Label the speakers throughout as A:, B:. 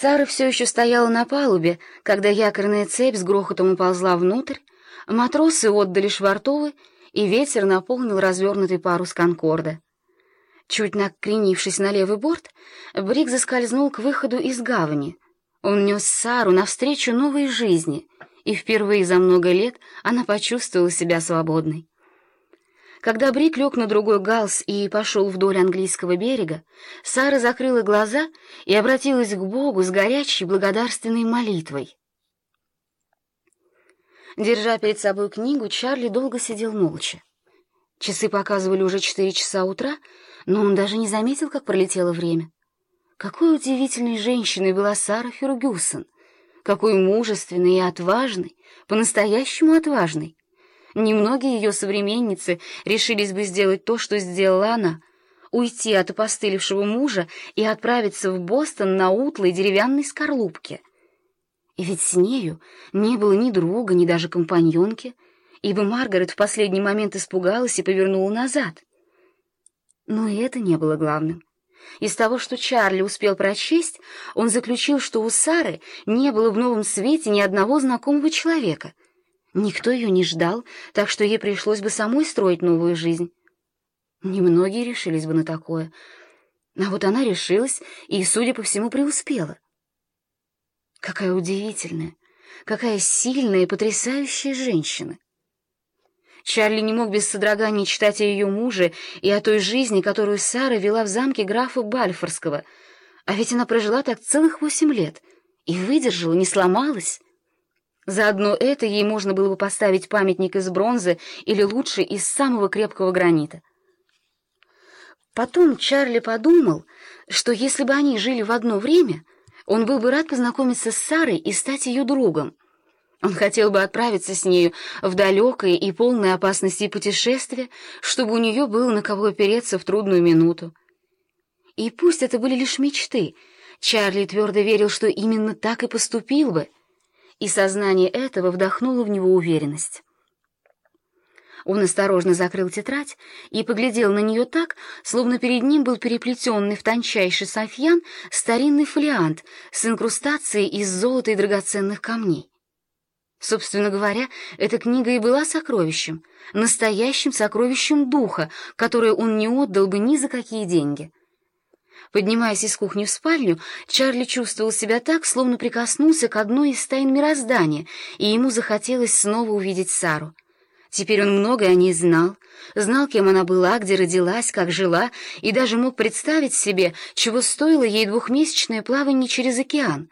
A: Сара все еще стояла на палубе, когда якорная цепь с грохотом уползла внутрь, матросы отдали швартовы, и ветер наполнил развернутый парус «Конкорда». Чуть накренившись на левый борт, Брик заскользнул к выходу из гавани. Он нес Сару навстречу новой жизни, и впервые за много лет она почувствовала себя свободной. Когда Брик лег на другой галс и пошел вдоль английского берега, Сара закрыла глаза и обратилась к Богу с горячей благодарственной молитвой. Держа перед собой книгу, Чарли долго сидел молча. Часы показывали уже четыре часа утра, но он даже не заметил, как пролетело время. Какой удивительной женщиной была Сара Фергюсон! Какой мужественной и отважной, по-настоящему отважной! Немногие ее современницы решились бы сделать то, что сделала она — уйти от опостылевшего мужа и отправиться в Бостон на утлой деревянной скорлупке. И ведь с нею не было ни друга, ни даже компаньонки, ибо Маргарет в последний момент испугалась и повернула назад. Но и это не было главным. Из того, что Чарли успел прочесть, он заключил, что у Сары не было в новом свете ни одного знакомого человека — Никто ее не ждал, так что ей пришлось бы самой строить новую жизнь. Немногие решились бы на такое. А вот она решилась и, судя по всему, преуспела. Какая удивительная, какая сильная и потрясающая женщина. Чарли не мог без содрогания читать о ее муже и о той жизни, которую Сара вела в замке графа Бальфорского. А ведь она прожила так целых восемь лет и выдержала, не сломалась. Заодно это ей можно было бы поставить памятник из бронзы или лучше из самого крепкого гранита. Потом Чарли подумал, что если бы они жили в одно время, он был бы рад познакомиться с Сарой и стать ее другом. Он хотел бы отправиться с нею в далекое и полное опасности путешествие, чтобы у нее было на кого опереться в трудную минуту. И пусть это были лишь мечты, Чарли твердо верил, что именно так и поступил бы — и сознание этого вдохнуло в него уверенность. Он осторожно закрыл тетрадь и поглядел на нее так, словно перед ним был переплетенный в тончайший софьян старинный фолиант с инкрустацией из золота и драгоценных камней. Собственно говоря, эта книга и была сокровищем, настоящим сокровищем духа, которое он не отдал бы ни за какие деньги. Поднимаясь из кухни в спальню, Чарли чувствовал себя так, словно прикоснулся к одной из тайн мироздания, и ему захотелось снова увидеть Сару. Теперь он многое о ней знал, знал, кем она была, где родилась, как жила, и даже мог представить себе, чего стоило ей двухмесячное плавание через океан.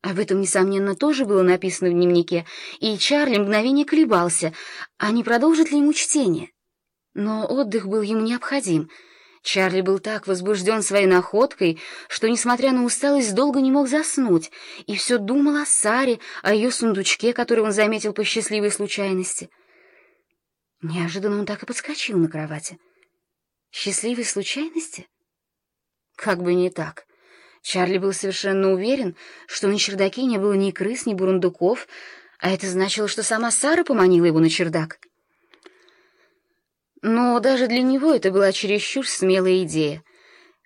A: Об этом, несомненно, тоже было написано в дневнике, и Чарли мгновение колебался, а не продолжит ли ему чтение. Но отдых был ему необходим — Чарли был так возбужден своей находкой, что, несмотря на усталость, долго не мог заснуть, и все думал о Саре, о ее сундучке, который он заметил по счастливой случайности. Неожиданно он так и подскочил на кровати. Счастливой случайности? Как бы не так. Чарли был совершенно уверен, что на чердаке не было ни крыс, ни бурундуков, а это значило, что сама Сара поманила его на чердак. Но даже для него это была чересчур смелая идея.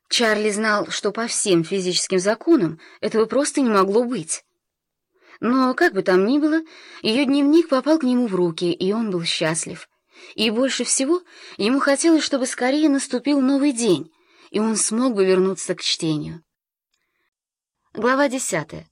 A: Чарли знал, что по всем физическим законам этого просто не могло быть. Но, как бы там ни было, ее дневник попал к нему в руки, и он был счастлив. И больше всего ему хотелось, чтобы скорее наступил новый день, и он смог бы вернуться к чтению. Глава десятая.